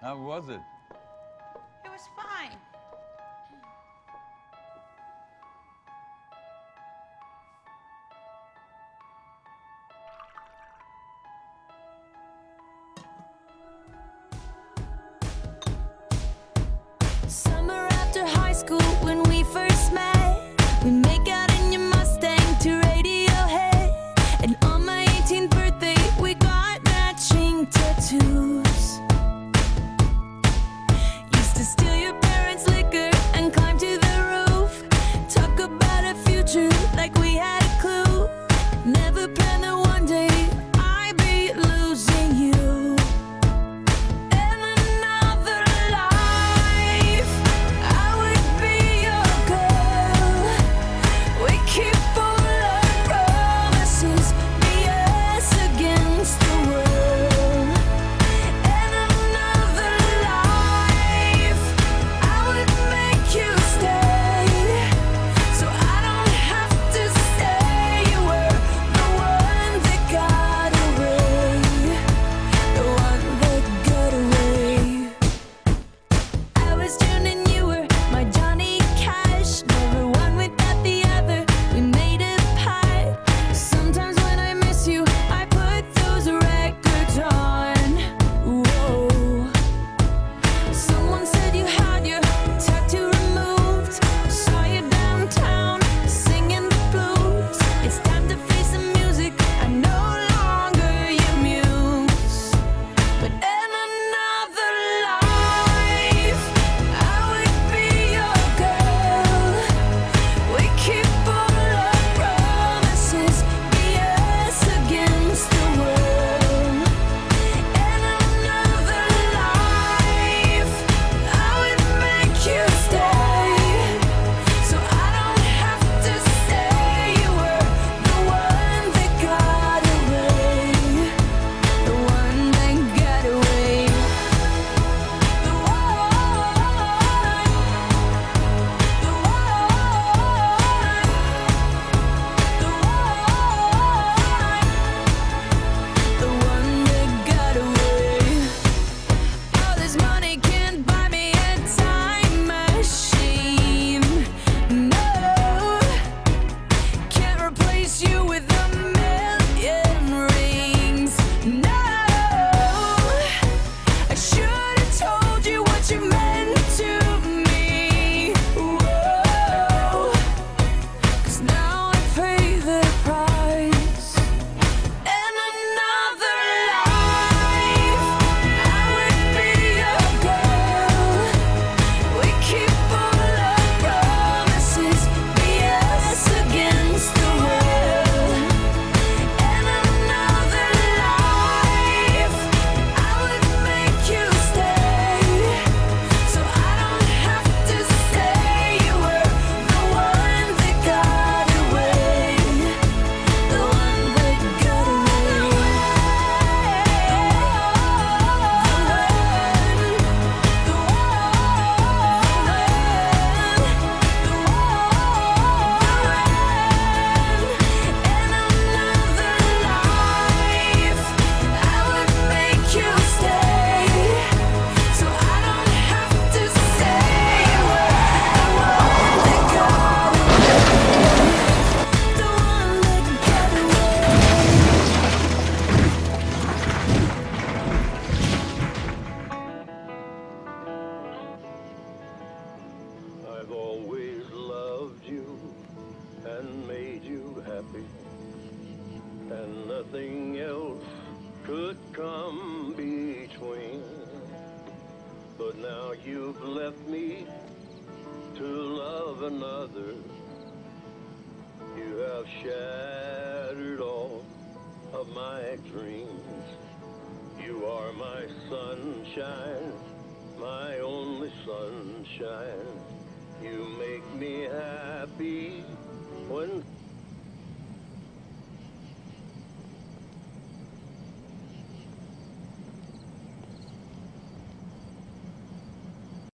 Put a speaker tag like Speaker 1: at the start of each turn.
Speaker 1: How was it?
Speaker 2: It was fine.
Speaker 3: So
Speaker 4: come between. But now you've left me to love another. You have shattered all of my dreams. You are my sunshine, my only sunshine. You make me happy when